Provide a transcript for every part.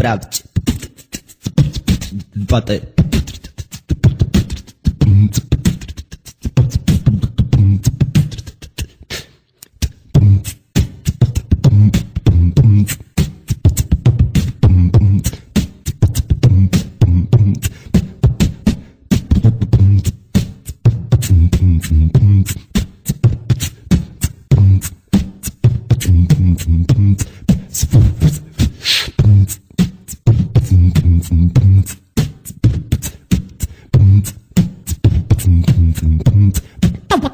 Sprawdź. Bata.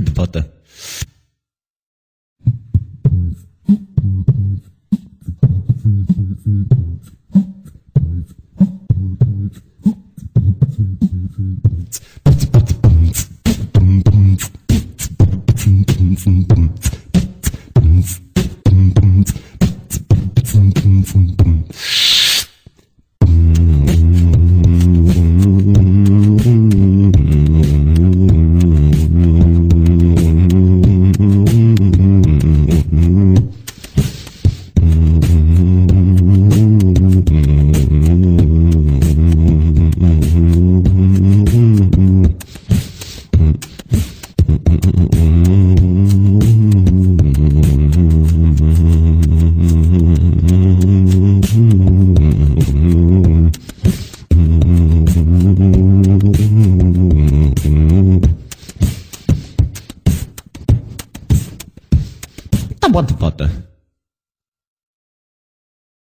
Potter. Tá, bom tá bom